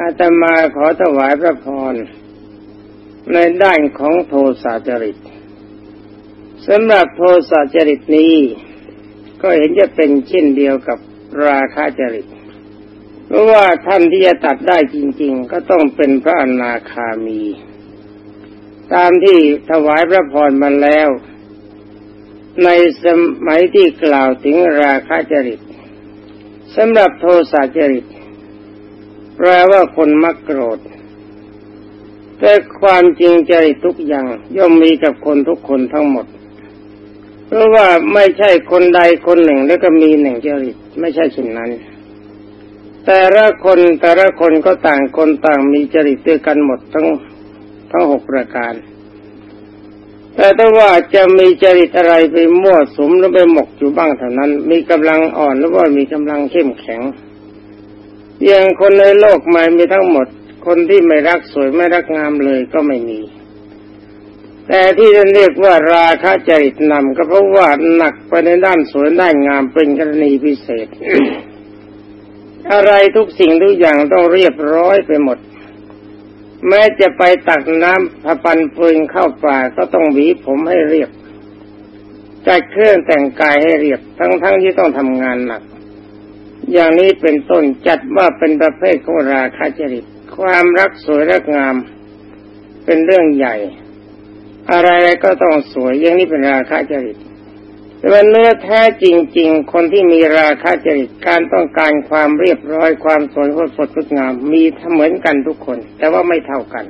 อาตมาขอถวายพระพรในด้านของโทสะจริตสำหรับโทสะจริตนี้ ก็เห็นจะเป็นเช่นเดียวกับราคะจริต เพราะว่าท่านที่จะตัดได้จริง ๆ ก็ต้องเป็นพระอนาคามี ตามที่ถวายพระพรมาแล้ว ในสมัยที่กล่าวถึงราคะจริตสำหรับโทสะจริต แปลว่าคนมักโกรธ แต่ความจริงใจทุกอย่างย่อมมีกับคนทุกคนทั้งหมด เพราะว่าไม่ใช่คนใดคนหนึ่งแล้วก็มีหนึ่งจริตไม่ใช่เช่นนั้น แต่ละคนแต่ละคนก็ต่างคนต่างมีจริตด้วยกันหมดทั้งทั้งหกประการ แต่ถ้าว่าจะมีจริตอะไรไปมั่วสุมหรือไปหมกอยู่บ้างเท่านั้น มีกำลังอ่อนหรือว่ามีกำลังเข้มแข็ง อย่างคนในโลกใหม่มีทั้งหมด คนที่ไม่รักสวยไม่รักงามเลยก็ไม่มี แต่ที่เรียกว่าราคะจริตนำก็เพราะว่าหนักไปในด้านสวยด้านงามเป็นกรณีพิเศษ อะไรทุกสิ่งทุกอย่างต้องเรียบร้อยไปหมด แม้จะไปตักน้ำผปันฟืนเข้าป่าก็ต้องหวีผมให้เรียบจัดเครื่องแต่งกายให้เรียบทั้งๆทที่ต้องทำงานหนัก อย่างนี้เป็นต้นจัดว่าเป็นประเภทของราคะจริต ความรักสวยรักงาม เป็นเรื่องใหญ่ อะไรก็ต้องสวยอย่างนี้เป็นราคะจริตแต่ว่าเนื้อแท้จริง ๆ คนที่มีราคะจริตการต้องการความเรียบร้อยความสวยสดงาม มีเหมือนกันทุกคน แต่ว่าไม่เท่ากัน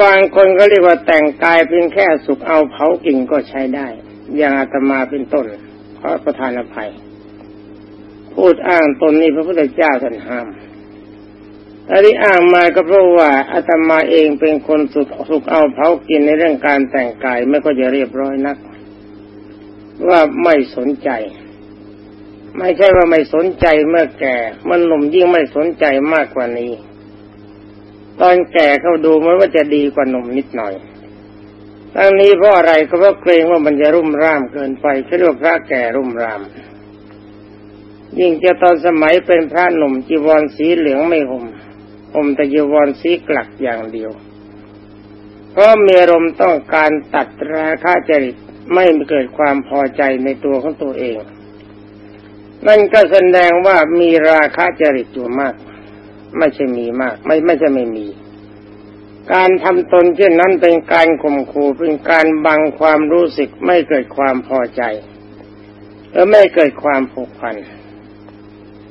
บางคนก็เรียกว่าแต่งกายเพียงแค่สุกเอาเผากินก็ใช้ได้ อย่างอาตมาเป็นต้นเพราะประธานอภัย พูดอ้างตนนี้พระพุทธเจ้าท่านห้ามอันนี้อ้างมาก็เพราะว่าอาตมาเองเป็นคนสุกสุกเอาเผากินในเรื่องการแต่งกายไม่ก็จะเรียบร้อยนัก ว่าไม่สนใจ ไม่ใช่ว่าไม่สนใจเมื่อแก่ มันหนุ่มยิ่งไม่สนใจมากกว่านี้ ตอนแก่เขาดูมันว่าจะดีกว่าหนุ่มนิดหน่อยทั้งนี้เพราะอะไรก็เพราะเกรงว่ามันจะรุ่มร่ามเกินไปเรียกพระแก่รุ่มร่าม ยิ่งจะตอนสมัยเป็นพระหนุ่มจีวรสีเหลืองไม่ห่มห่มแต่จีวรสีกลักอย่างเดียว เพราะมีอารมณ์ต้องการตัดราคาจริตไม่เกิดความพอใจในตัวของตัวเอง นั่นก็แสดงว่ามีราคาจริตอยู่มาก ไม่ใช่มีมาก ไม่ไม่ใช่ไม่มี การทำตนเช่นนั้นเป็นการข่มขู่เป็นการบังความรู้สึกไม่เกิดความพอใจและไม่เกิดความผูกพัน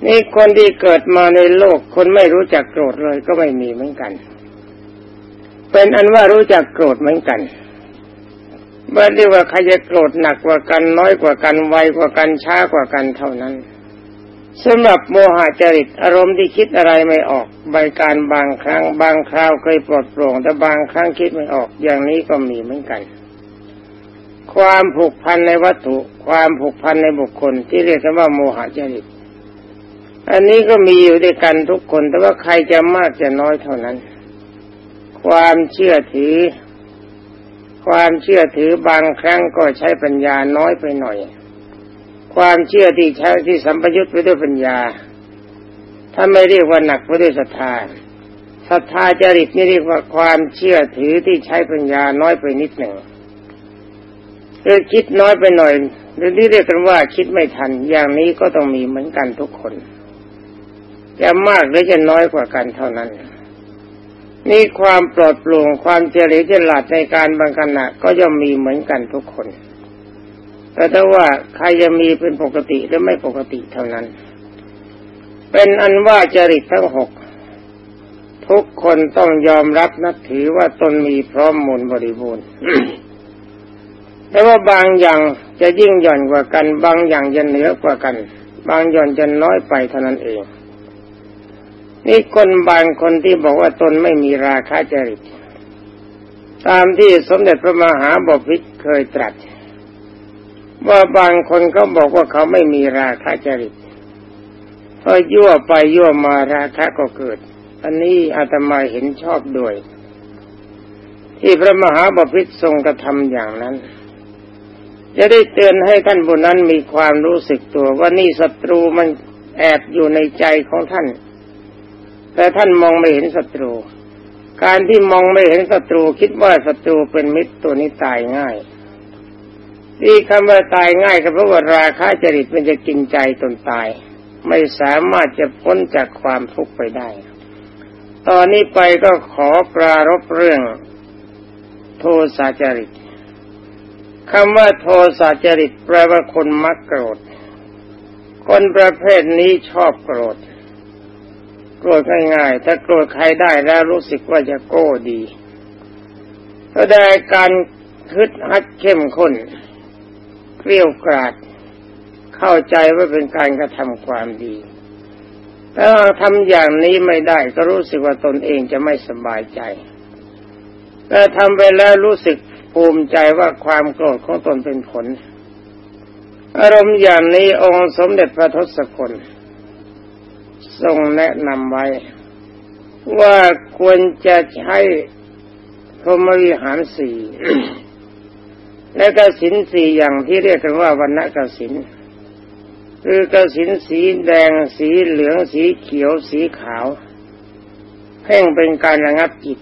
นี่คนที่เกิดมาในโลก คนไม่รู้จักโกรธเลยก็ไม่มีเหมือนกัน เป็นอันว่ารู้จักโกรธเหมือนกันเมื่อเรียกว่าใครจะโกรธหนักกว่ากันน้อยกว่ากันไวกว่ากันช้ากว่ากันเท่านั้นสำหรับโมหะจริตอารมณ์ที่คิดอะไรไม่ออกใบการบางครั้ง บางคราวเคยปลดโปร่งแต่บางครั้งคิดไม่ออกอย่างนี้ก็มีเหมือนกัน ความผูกพันในวัตถุ ความผูกพันในบุคคลที่เรียกว่าโมหะจริต อันนี้ก็มีอยู่ด้วยกันทุกคน แต่ว่าใครจะมากจะน้อยเท่านั้น ความเชื่อถือ ความเชื่อถือบางครั้งก็ใช้ปัญญาน้อยไปหน่อย ความเชื่อที่ใช้ที่สัมปยุตไปด้วยปัญญา ถ้าไม่เรียกว่าหนักไปด้วยศรัทธาศรัทธาจริตนี่เรียกว่าความเชื่อถือที่ใช้ปัญญาน้อยไปนิดหนึ่งคือคิดน้อยไปหน่อยหรือที่เรียกกันว่าคิดไม่ทันอย่างนี้ก็ต้องมีเหมือนกันทุกคน จะมากหรือจะน้อยกว่ากันเท่านั้น นี่ความปลอดโปร่งความเฉลียวฉลาดในการบางขณะก็ย่อมมีเหมือนกันทุกคน แต่ถ้าว่าใครจะมีเป็นปกติหรือไม่ปกติเท่านั้น เป็นอันว่าจริตทั้งหกทุกคนต้องยอมรับนับถือว่าตนมีพร้อมมูลบริบูรณ์ แต่ว่าบางอย่างจะยิ่งหย่อนกว่ากัน บางอย่างจะเหนือกว่ากัน บางหย่อนจะน้อยไปเท่านั้นเอง นี่คนบางคนที่บอกว่าตนไม่มีราคาจริต ตามที่สมเด็จพระมหาบพิตรเคยตรัส ว่าบางคนเขาบอกว่าเขาไม่มีราคาจริตพอยั่วไปยั่วมาราคะก็เกิด อันนี้อาตมาเห็นชอบด้วย ที่พระมหาบพิตรทรงกระทำอย่างนั้น จะได้เตือนให้ท่านบุญนั้นมีความรู้สึกตัวว่านี่ศัตรูมันแอบอยู่ในใจของท่าน แต่ท่านมองไม่เห็นศัตรู การที่มองไม่เห็นศัตรูคิดว่าศัตรูเป็นมิตรตัวนี้ตายง่ายที่คำว่าตายง่ายก็เพราะว่าราคะจริตมันจะกินใจตนตาย ไม่สามารถจะพ้นจากความทุกข์ไปได้ ตอนนี้ไปก็ขอปรารบเรื่อง โทสะจริตคำว่าโทสะจริตแปลว่าคนมักโกรธ คนประเภทนี้ชอบโกรธ โกรธง่ายๆ ถ้าโกรธใครได้แล้วรู้สึกว่าจะโก้ดีก็ได้การคึดฮัดเข้มข้นเกลียวกราด เข้าใจว่าเป็นการกระทำความดีถ้าทำอย่างนี้ไม่ได้ก็รู้สึกว่าตนเองจะไม่สบายใจแต่ทำไปแล้วรู้สึกภูมิใจว่าความโกรธของตนเป็นผล อารมณ์อย่างนี้องค์สมเด็จพระทศกุล ทรงแนะนำไว้ ว่าควรจะใช้พรหมวิหารสี่และกสินสี่อย่างที่เรียกกันว่าวันณกสินคือกสินสีแดงสีเหลืองสีเขียวสีขาวเพ่งเป็นการระงับจิต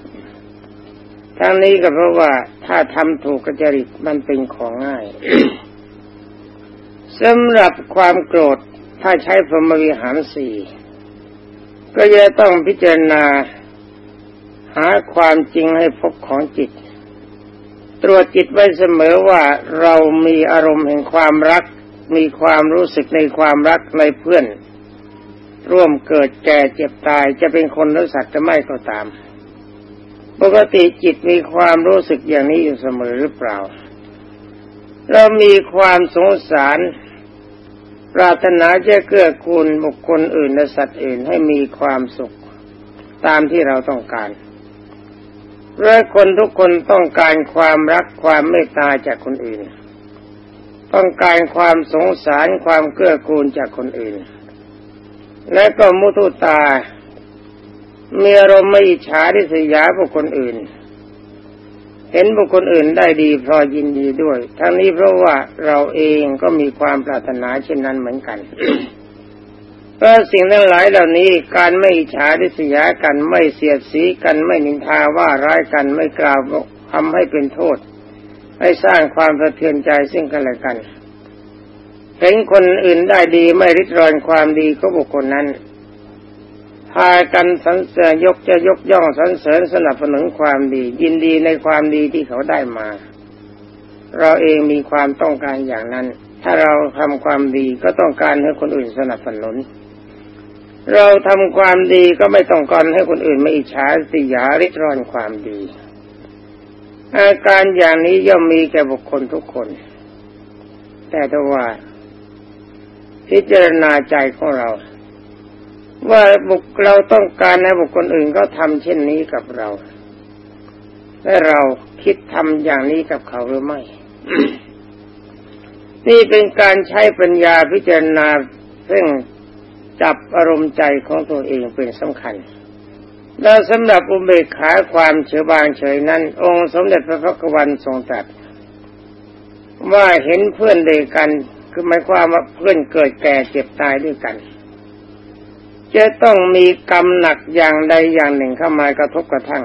ทั้งนี้ก็เพราะว่าถ้าทำถูกกจริตมันเป็นของง่ายสำหรับความโกรธถ้าใช้พรหมวิหารสี่ ก็จะต้องพิจารณาหาความจริงให้พบของจิต ตรวจจิตไว้เสมอว่าเรามีอารมณ์แห่งความรัก มีความรู้สึกในความรักในเพื่อน ร่วมเกิดแก่เจ็บตายจะเป็นคนหรือสัตว์จะไม่ก็ตาม ปกติจิตมีความรู้สึกอย่างนี้อยู่เสมอหรือเปล่า เรามีความสงสาร ปรารถนาจะเกื้อกูลบุคคลอื่นและสัตว์อื่นให้มีความสุขตามที่เราต้องการเพราะคนทุกคนต้องการความรักความเมตตาจากคนอื่น ต้องการความสงสารความเกื้อกูลจากคนอื่น และก็มุทุตา มีอารมณ์ไม่อิจฉาที่สยาบุคคลอื่น เห็นบุคคลอื่นได้ดีพอยินดีด้วย ทั้งนี้เพราะว่าเราเองก็มีความปรารถนาเช่นนั้นเหมือนกันเพราะสิ่งทั้งหลายเหล่านี้การไม่อิจฉาทิษยากันไม่เสียดสีกันไม่นินทาว่าร้ายกันไม่กล่าวทำให้เป็นโทษ ให้สร้างความสะเทือนใจซึ่งกันและกันเห็นคนอื่นได้ดีไม่ริดรอนความดีของบุคคลนั้น พากันสรรเสริญยกจะยกย่องสรรเสริญสนับสนุนความดี ยินดีในความดีที่เขาได้มา เราเองมีความต้องการอย่างนั้น ถ้าเราทำความดีก็ต้องการให้คนอื่นสนับสนุน เราทำความดีก็ไม่ต้องการให้คนอื่นไม่อิจฉาสิยาริษรอนความดี อาการอย่างนี้ย่อมมีแก่บุคคลทุกคน แต่ถ้าว่า พิจารณาใจของเรา ว่าบุคเราต้องการให้บุคคลอื่นก็ทำเช่นนี้กับเรา และเราคิดทำอย่างนี้กับเขาหรือไม่ นี่เป็นการใช้ปัญญาพิจารณาซึ่งจับอารมณ์ใจของตัวเองเป็นสำคัญ แล้วสำหรับอุเบกขาความเฉยบางเฉยนั้น องค์สมเด็จพระพักวันทรงตรัสว่าเห็นเพื่อนเดียกัน คือหมายความว่าเพื่อนเกิดแก่เจ็บตายด้วยกัน จะต้องมีกรรมหนักอย่างใดอย่างหนึ่งเข้ามากระทบกระทั่ง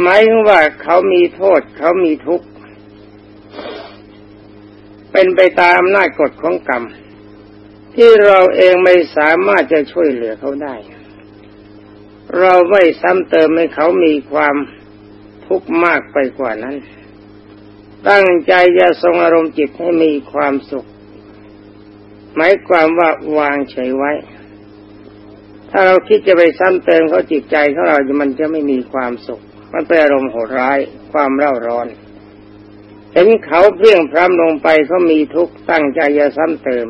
หมายถึงว่าเขามีโทษเขามีทุกข์ เป็นไปตามอำนาจกฎของกรรม ที่เราเองไม่สามารถจะช่วยเหลือเขาได้ เราไม่ซ้ำเติมให้เขามีความทุกข์มากไปกว่านั้น ตั้งใจจะทรงอารมณ์จิตให้มีความสุข หมายความว่าวางเฉยไว้ ถ้าเราคิดจะไปซ้ำเติมเขาจิตใจของเรามันจะไม่มีความสุข มันเป็นอารมณ์โหดร้าย ความเร่าร้อน เห็นเขาเพียงพร้ำลงไปเขามีทุกข์ตั้งใจจะซ้ำเติม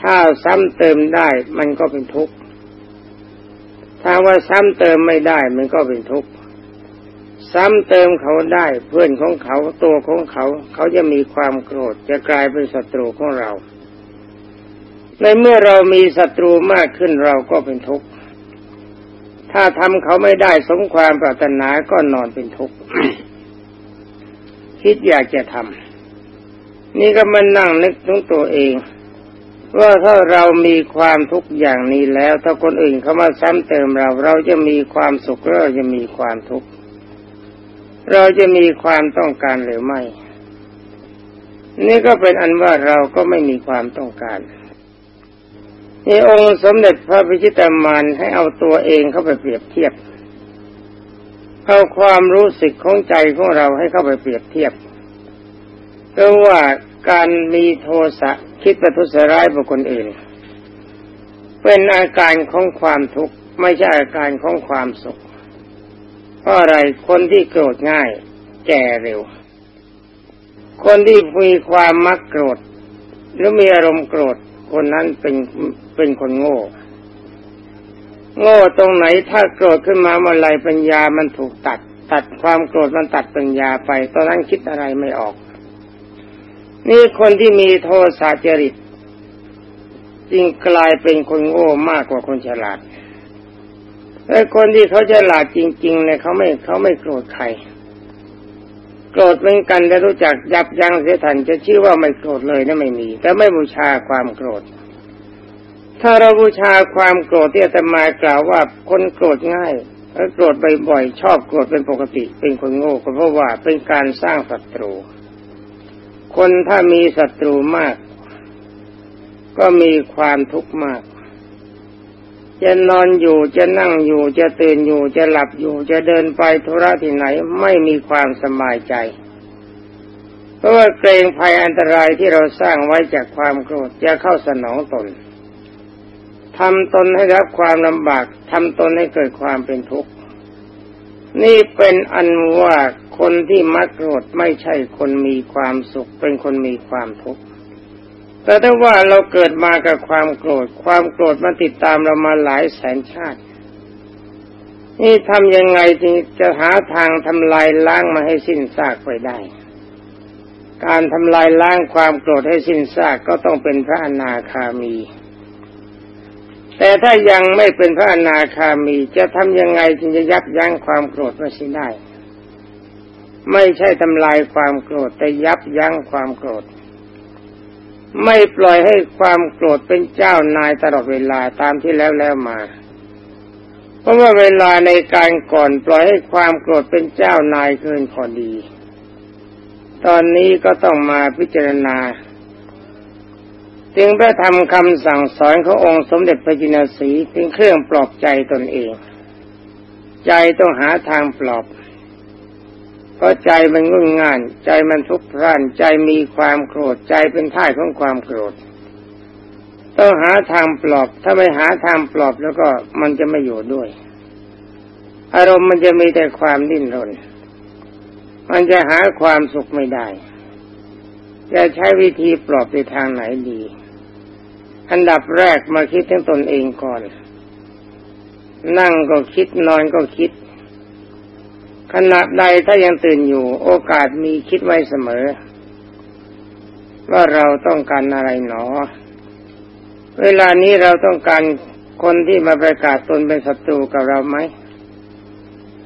ถ้าซ้ำเติมได้มันก็เป็นทุกข์ ถ้าว่าซ้ำเติมไม่ได้มันก็เป็นทุกข์ซ้ำเติมเขาได้เพื่อนของเขาตัวของเขา เขาจะมีความโกรธจะกลายเป็นศัตรูของเรา ในเมื่อเรามีศัตรูมากขึ้นเราก็เป็นทุกข์ถ้าทำเขาไม่ได้สมความปรารถนาก็นอนเป็นทุกข์คิดอยากจะทำนี่ก็มานั่งนึกถึงตัวเอง ว่าถ้าเรามีความทุกข์อย่างนี้แล้ว ถ้าคนอื่นเขามาซ้ำเติมเรา เราจะมีความสุขเราจะมีความทุกข์เราจะมีความต้องการหรือไม่ นี่ก็เป็นอันว่าเราก็ไม่มีความต้องการ นี่องค์สมเด็จพระพิชิตามานให้เอาตัวเองเข้าไปเปรียบเทียบเอาความรู้สึกของใจของเราให้เข้าไปเปรียบเทียบเพราะว่าการมีโทสะคิดประทุษร้ายบุคคลอื่น เป็นอาการของความทุกข์ไม่ใช่อาการของความสุข เพราะอะไรคนที่โกรธง่าย แก่เร็ว คนที่มีความมักโกรธ หรือมีอารมณ์โกรธคนนั้นเป็น เป็นคนโง่ โง่ตรงไหนถ้าโกรธขึ้นมาเมื่อไรปัญญามันถูกตัด ตัดความโกรธมันตัดปัญญาไป ตอนนั้นคิดอะไรไม่ออก นี่คนที่มีโทสะจริตจึงกลายเป็นคนโง่มากกว่าคนฉลาดแต่คนที่เขาฉลาดจริงๆเนี่ยเขาไม่เขาไม่โกรธใครโกรธเหมือนกันแต่รู้จักยับยั้งเสียทันจะชื่อว่าไม่โกรธเลยนะไม่มี แต่ไม่บูชาความโกรธ ถ้าเราบูชาความโกรธที่อาตมากล่าวว่าคนโกรธง่ายแล้วโกรธบ่อยๆชอบโกรธเป็นปกติ เป็นคนโง่ก็เพราะว่าเป็นการสร้างศัตรู คนถ้ามีศัตรูมาก ก็มีความทุกข์มาก จะนอนอยู่จะนั่งอยู่จะตื่นอยู่จะหลับอยู่ จะเดินไปธุระที่ไหนไม่มีความสบายใจ เพราะว่าเกรงภัยอันตรายที่เราสร้างไว้จากความโกรธจะเข้าสนองตน ทำตนให้รับความลำบากทำตนให้เกิดความเป็นทุกข์ นี่เป็นอันว่าคนที่มักโกรธไม่ใช่คนมีความสุข เป็นคนมีความทุกข์แต่ถ้าว่าเราเกิดมากับความโกรธ ความโกรธมันติดตามเรามาหลายแสนชาติ นี่ทำยังไงจึงจะหาทางทำลายล้างมาให้สิ้นซากไปได้ การทำลายล้างความโกรธให้สิ้นซากก็ต้องเป็นพระอนาคามี แต่ถ้ายังไม่เป็นพระอนาคามีจะทำยังไงจึงจะยับยั้งความโกรธมาสิได้ ไม่ใช่ทำลายความโกรธแต่ยับยั้งความโกรธ ไม่ปล่อยให้ความโกรธเป็นเจ้านายตลอดเวลาตามที่แล้วแล้วมา เพราะว่าเวลาในการก่อนปล่อยให้ความโกรธเป็นเจ้านายเกินพอดี ตอนนี้ก็ต้องมาพิจารณา จึงพระธรรมคำสั่งสอนขององค์สมเด็จพระจินสีเป็นเครื่องปลอบใจตนเอง ใจต้องหาทางปลอบเพราะใจมันงุ่นง่าน ใจมันทุกข์ร้านใจมีความโกรธใจเป็นท่ายของความโกรธ ต้องหาทางปลอบ ถ้าไม่หาทางปลอบแล้วก็มันจะไม่อยู่ด้วย อารมณ์มันจะมีแต่ความดิ้นรน มันจะหาความสุขไม่ได้จะใช้วิธีปลอบในทางไหนดี อันดับแรกมาคิดถึงตนเองก่อน นั่งก็คิดนอนก็คิด ขณะใดถ้ายังตื่นอยู่ โอกาสมีคิดไว้เสมอ ว่าเราต้องการอะไรหนอ เวลานี้เราต้องการคนที่มาประกาศตนเป็นศัตรูกับเราไหม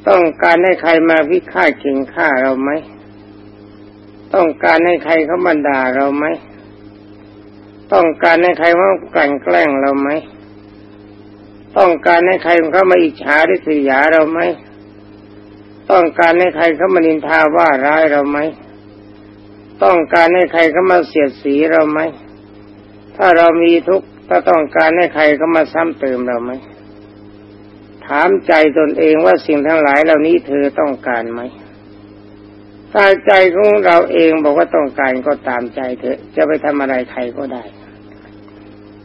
ต้องการให้ใครมาวิฆาตเข่งฆ่าเราไหม ต้องการให้ใครเขาบันดาเราไหม ต้องการให้ใครมากลั่นแกล้งเราไหม ต้องการให้ใครเขามาอิจฉาริษยาเราไหม ต้องการให้ใครเขามานินทาว่าร้ายเราไหม ต้องการให้ใครเขามาเสียดสีเราไหม ถ้าเรามีทุกข์ถ้าต้องการให้ใครเขามาซ้ำเติมเราไหม ถามใจตนเองว่าสิ่งทั้งหลายเหล่านี้เธอต้องการไหมถ้าใจของเราเองบอกว่าต้องการก็ตามใจเถอะ จะไปทำอะไรใครก็ได้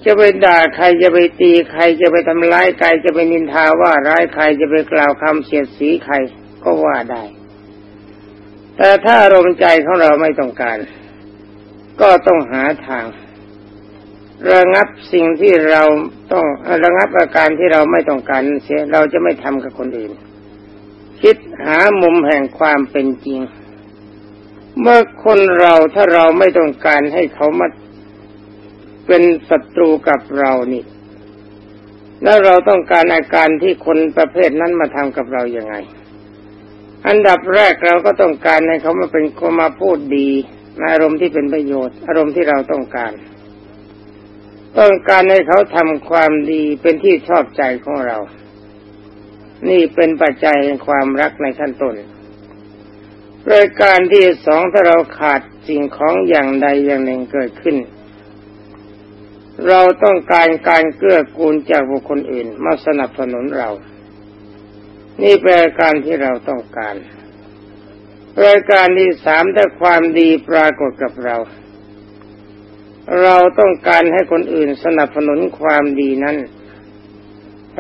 จะไปด่าใครจะไปตีใครจะไปทำร้ายใครจะไปนินทาว่าร้ายใครจะไปกล่าวคำเสียดสีใครก็ว่าได้ แต่ถ้าอารมณ์ใจของเราไม่ต้องการ ก็ต้องหาทาง ระงับสิ่งที่เราต้องระงับอาการที่เราไม่ต้องการเสียเราจะไม่ทำกับคนอื่น คิดหามุมแห่งความเป็นจริงเมื่อคนเราถ้าเราไม่ต้องการให้เขามา เป็นศัตรูกับเรานี่ แล้วเราต้องการอาการที่คนประเภทนั้นมาทำกับเราอย่างไง อันดับแรกเราก็ต้องการให้เขามาเป็นคนมาพูดดีในอารมณ์ที่เป็นประโยชน์ อารมณ์ที่เราต้องการ ต้องการให้เขาทำความดีเป็นที่ชอบใจของเรา นี่เป็นปัจจัยแห่งความรักในขั้นต้นรายการที่สองถ้าเราขาดสิ่งของอย่างใดอย่างหนึ่งเกิดขึ้น เราต้องการการเกื้อกูลจากบุคคลอื่น มาสนับสนุนเรา นี่เป็นการที่เราต้องการรายการที่สามถ้าความดีปรากฏกับเรา เราต้องการให้คนอื่นสนับสนุนความดีนั้น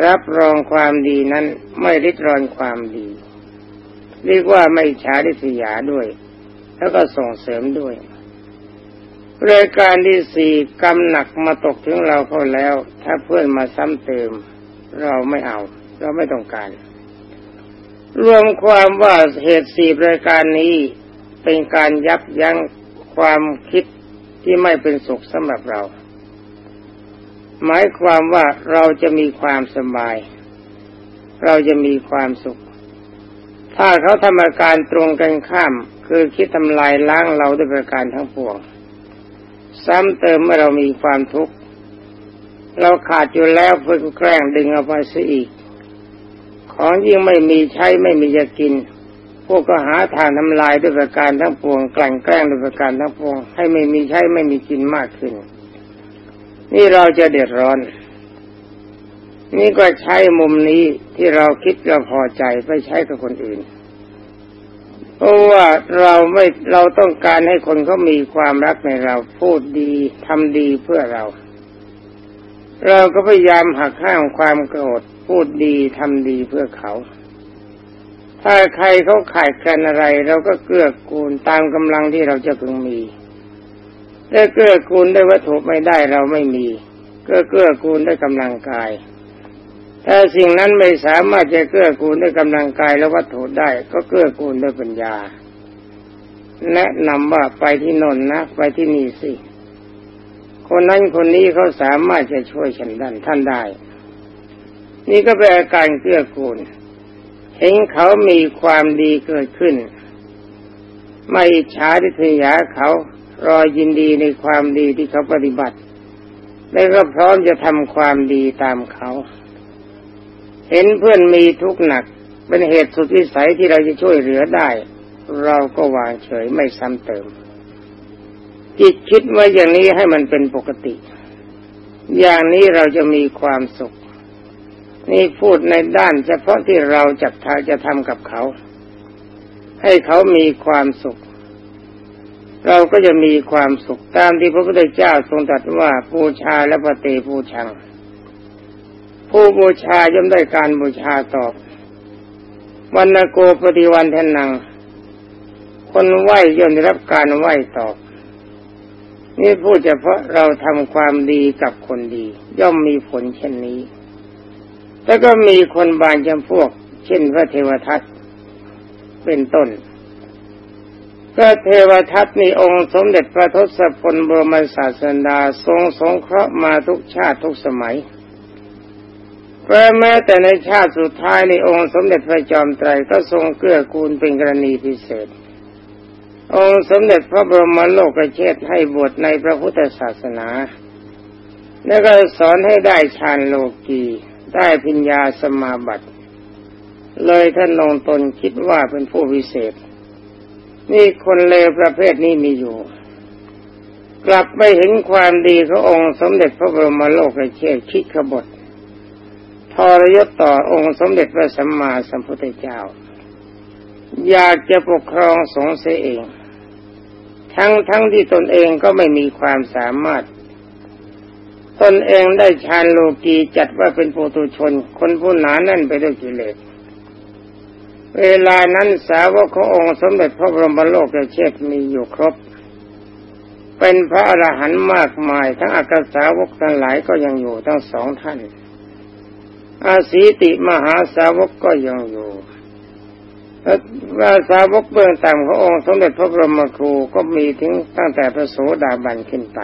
รับรองความดีนั้นไม่ริดรอนความดี เรียกว่าไม่ฉาดิสยาด้วย แล้วก็ส่งเสริมด้วย รายการที่สี่กำหนักมาตกถึงเราเขาแล้ว ถ้าเพื่อนมาซ้ำเติม เราไม่เอา เราไม่ต้องการ รวมความว่าเหตุสี่รายการนี้เป็นการยับยั้งความคิดที่ไม่เป็นสุขสำหรับเรา หมายความว่าเราจะมีความสบาย เราจะมีความสุข ถ้าเขาทำอาการตรงกันข้าม คือคิดทำลายล้างเราด้วยประการทั้งปวง ซ้ำเติมเมื่อเรามีความทุกข์เราขาดอยู่แล้วเพื่อแกล้งดึงเอาไปซะอีก ของยิ่งไม่มีใช้ไม่มีจะกิน พวกก็หาทางทำลายด้วยประการทั้งปวงกลั่นแกล้งด้วยประการทั้งปวง ให้ไม่มีใช้ไม่มีกินมากขึ้น นี่เราจะเดือดร้อน นี่ก็ใช้มุมนี้ที่เราคิดเราพอใจไปใช้กับคนอื่น เพราะว่าเราไม่เราต้องการให้คนเขามีความรักในเรา พูดดีทำดีเพื่อเรา เราก็พยายามหักห้ามความโกรธพูดดีทำดีเพื่อเขา ถ้าใครเขาขายกันอะไร เราก็เกื้อกูลตามกำลังที่เราจะพึงมีถ้เกื้อกูลได้วัตถุไม่ได้เราไม่มีก็เกื้อกูลได้กำลังกาย ถ้าสิ่งนั้นไม่สามารถจะเกื้อกูลด้วยกำลังกายและวัตถุได้ ก็เกื้อกูลด้วยปัญญา แนะนำว่าไปที่นนนะไปที่นี่สิ คนนั้นคนนี้เขาสามารถจะช่วยฉันดันท่านได้ นี่ก็เป็นอาการเกื้อกูล เห็นเขามีความดีเกิดขึ้น ไม่ช้าดิษยาเขารอยินดีในความดีที่เขาปฏิบัติ แล้วก็พร้อมจะทำความดีตามเขา เห็นเพื่อนมีทุกข์หนัก เป็นเหตุสุดวิสัยที่เราจะช่วยเหลือได้ เราก็วางเฉยไม่ซ้ำเติม จิตคิดว่าอย่างนี้ให้มันเป็นปกติ อย่างนี้เราจะมีความสุข นี่พูดในด้านเฉพาะที่เราจับทาจะทำกับเขา ให้เขามีความสุขเราก็จะมีความสุขตามที่พระพุทธเจ้าทรงตรัสว่าปูชาและปฏิปูชัง ผู้บูชาย่อมได้การบูชาตอบวันโกปฏิวันทนัง คนไหวย่อมได้รับการไหวตอบ นี่พูดเฉพาะเราทำความดีกับคนดี ย่อมมีผลเช่นนี้ แล้วก็มีคนบางจำพวก เช่นพระเทวทัตเป็นต้นพระเทวทัตมีองค์สมเด็จพระทศพลบรมศาสดาทรงสงเคราะห์มาทุกชาติทุกสมัย พราะแม้แต่ในชาติสุดท้ายในองค์สมเด็จพระจอมไตรก็ทรงเกื้อกูลเป็นกรณีพิเศษ องค์สมเด็จพระบรมโลกเชษให้บวชในพระพุทธศาสนา แล้วก็สอนให้ได้ฌานโลกีได้พิญญาสมาบัติ เลยท่านลงตนคิดว่าเป็นผู้วิเศษ นี่คนเลวประเภทนี้มีอยู่ กลับไปเห็นความดีขององค์สมเด็จพระบรมโลกเชษคิดขบฏ ทรยศต่อองค์สมเด็จพระสัมมาสัมพุทธเจ้า อยากจะปกครองสงฆ์เสียเอง ทั้งทั้งที่ตนเองก็ไม่มีความสามารถ ตนเองได้ฌานโลกีจัดว่าเป็นปุถุชน คนผู้หนาแน่นไปด้วยกิเลสเวลานั้นสาวกขององค์สมเด็จพระบรมโลกเชษมีอยู่ครบ เป็นพระอรหันต์มากมาย ทั้งอักษาวกทั้งหลายก็ยังอยู่ทั้งสองท่าน อาศีติมหาสาวกก็ยังอยู่และสาวกเบื้องต่ำขององค์สมเด็จพระบรมครูก็มีถึงตั้งแต่พระโสดาบันขึ้นไป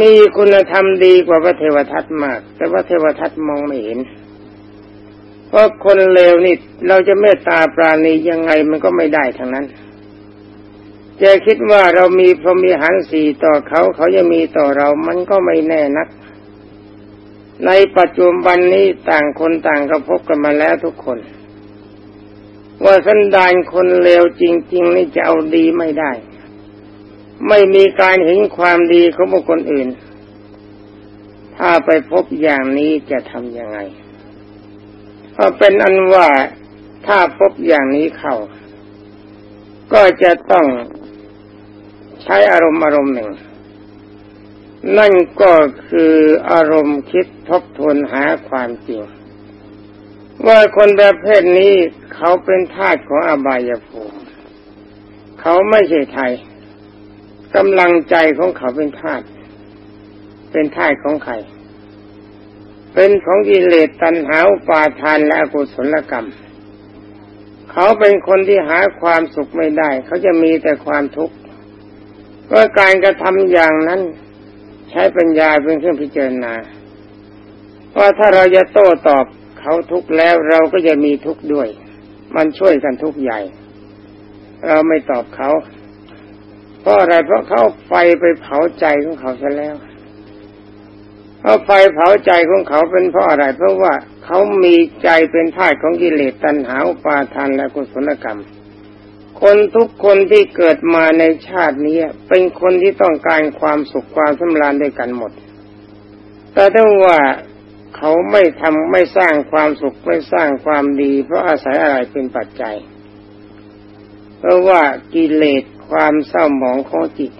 มีคุณธรรมดีกว่าพระเทวทัตมาก แต่ว่าเทวทัตมองไม่เห็น เพราะคนเลวนี่เราจะเมตตาปราณียังไงมันก็ไม่ได้ทั้งนั้นจะคิดว่าเรามีพรหมีหารสี่ต่อเขาเขาจะมีต่อเรามันก็ไม่แน่นัก ในปัจจุบันนี้ต่างคนต่างก็พบกันมาแล้วทุกคน ว่าสันดานคนเลวจริง ๆ นี่จะเอาดีไม่ได้ ไม่มีการเห็นความดีของบุคคลอื่น ถ้าไปพบอย่างนี้จะทำยังไงก็เป็นอันว่าถ้าพบอย่างนี้เข้า ก็จะต้องใช้อารมณ์อารมณ์หนึ่ง นั่นก็คืออารมณ์คิดทบทวนหาความจริง ว่าคนประเภทนี้เขาเป็นทาสของอบายภูมิ เขาไม่ใช่ไทยกำลังใจของเขาเป็นทาสเป็นทาสของใคร เป็นของกิเลสตัณหาปาทานและอกุศลกรรม เขาเป็นคนที่หาความสุขไม่ได้ เขาจะมีแต่ความทุกข์ว่าการกระทำอย่างนั้น ใช้ปัญญาเป็นเครื่องพิจารณาว่าถ้าเราจะโต้ตอบเขาทุกข์แล้วเราก็จะมีทุกข์ด้วย มันช่วยกันทุกข์ใหญ่ เราไม่ตอบเขา เพราะอะไรเพราะเขาไฟไปเผาใจของเขาซะแล้วเพราะไฟเผาใจของเขาเป็นเพราะอะไร เพราะว่าเขามีใจเป็นธาตุของกิเลสตัณหาอุปาทานและกุศลกรรม คนทุกคนที่เกิดมาในชาตินี้เป็นคนที่ต้องการความสุขความสำราญด้วยกันหมด แต่ถ้าว่าเขาไม่ทำไม่สร้างความสุขไม่สร้างความดี เพราะอาศัยอะไรเป็นปัจจัย เพราะว่ากิเลสความเศร้าหมองของจิต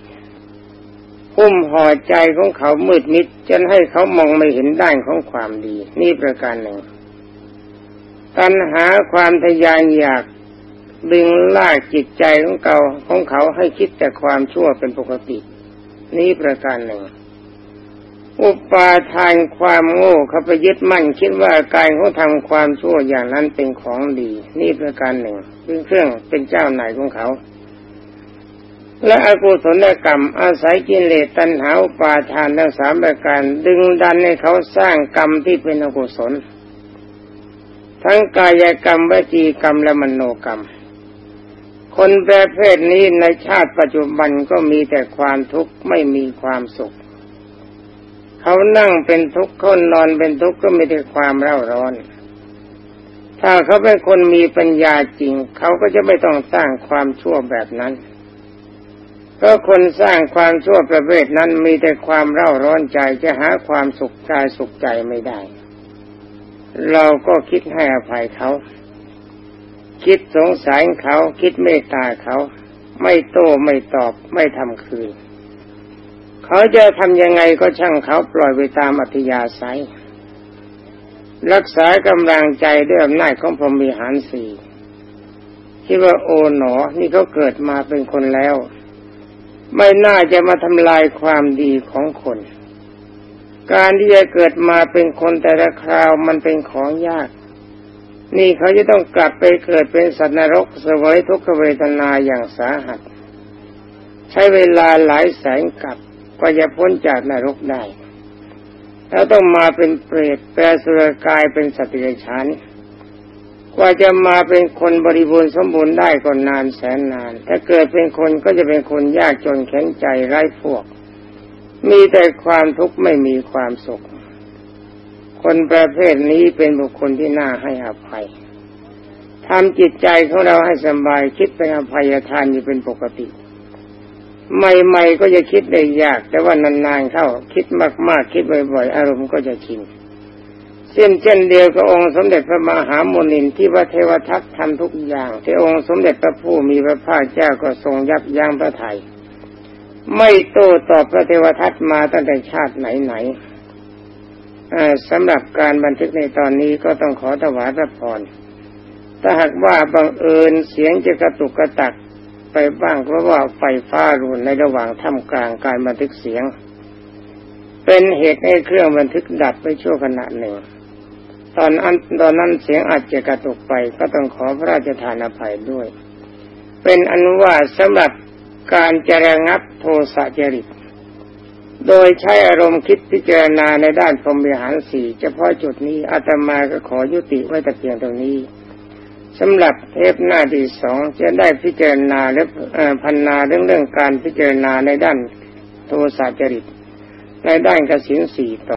หุ้มห่อใจของเขามืดมิดจนให้เขามองไม่เห็นด้านของความดี นี่ประการหนึ่งตัณหาความทยานอยาก ดึงลากจิตใจของเขาของเขาให้คิดแต่ความชั่วเป็นปกติ นี่ประการหนึ่ง อุปาทานความโง่เขาไปยึดมั่นคิดว่าการเขาทำความชั่วอย่างนั้นเป็นของดี นี่ประการหนึ่งเป็นเครื่องเป็นเจ้าไหนของเขา และอกุศลกรรม อาศัยกิเลสตัณหาอุปาทานทั้งสามประการ ดึงดันให้เขาสร้างกรรมที่เป็นอกุศลทั้งกายกรรมวจีกรรมและมโนกรรม คนประเภทนี้ในชาติปัจจุบันก็มีแต่ความทุกข์ไม่มีความสุข เขานั่งเป็นทุกข์เขานอนเป็นทุกข์ก็มีแต่ความเร่าร้อน ถ้าเขาเป็นคนมีปัญญาจริง เขาก็จะไม่ต้องสร้างความชั่วแบบนั้นเพราะคนสร้างความชั่วประเภทนั้นมีแต่ความเร่าร้อนใจจะหาความสุขกายสุขใจไม่ได้ เราก็คิดให้อภัยเขา คิดสงสารเขาคิดเมตตาเขา ไม่โต้ไม่ตอบไม่ทำคืน เขาจะทำยังไงก็ช่างเขาปล่อยไปตามอัธยาศัย รักษากำลังใจด้วยอำนาจของพรหมีหารสี่คิดว่าโอ๋หนอ นี่เขาเกิดมาเป็นคนแล้ว ไม่น่าจะมาทำลายความดีของคน การที่จะเกิดมาเป็นคนแต่ละคราวมันเป็นของยาก นี่เขาจะต้องกลับไปเกิดเป็นสัตว์นรกสวยทุกขเวทนาอย่างสาหัส ใช้เวลาหลายแสนกับก็จะพ้นจากนรกได้ แล้วต้องมาเป็นเปรตแปลสุรกายเป็นสัตว์เดรัจฉานกว่าจะมาเป็นคนบริบูรณ์สมบูรณ์ได้ก็นานแสนนาน ถ้าเกิดเป็นคนก็จะเป็นคนยากจนแข็งใจไร้พวก มีแต่ความทุกข์ไม่มีความสุข คนประเภทนี้เป็นบุคคลที่น่าให้อภัยทำจิตใจของเราให้สบายคิดเป็นอภัยทานอยู่เป็นปกติ ใหม่ๆก็จะคิดได้ยาก แต่ว่านานๆเข้าคิดมากๆ คิดบ่อยๆ อารมณ์ก็จะชินเช่นเช่นเดียวกับองค์สมเด็จพระมหาโมนินที่พระเทวทัตทำทุกอย่าง ที่องค์สมเด็จพระผู้มีพระภาคเจ้าก็ทรงยับยั้งพระไทย ไม่โต้ตอบพระเทวทัตมาตั้งแต่ชาติไหนๆ สำหรับการบันทึกในตอนนี้ก็ต้องขอถวายพระพรถ้าหากว่าบังเอิญเสียงจะกระตุกกระตักไปบ้างเพราะว่าไฟฟ้ารุนในระหว่างท่ามกลางการบันทึกเสียง เป็นเหตุให้เครื่องบันทึกดับไปชั่วขณะหนึ่ง ตอนอันตอนนั้นเสียงอาจจะกระตุกไป ก็ต้องขอพระราชทานอภัยด้วย เป็นอนุว่าสำหรับการจะระงับโทสะจริต โดยใช้อารมณ์คิดพิจารณาในด้านพรหมวิหารสี่เฉพาะจุดนี้อาตมาก็ขอยุติไว้แต่เพียงตรงนี้สำหรับเทปหน้าที่สองจะได้พิจารณาและพันนาเรื่องเรื่องการพิจารณาในด้านโทสะจริตในด้านกสินสี่ต่อ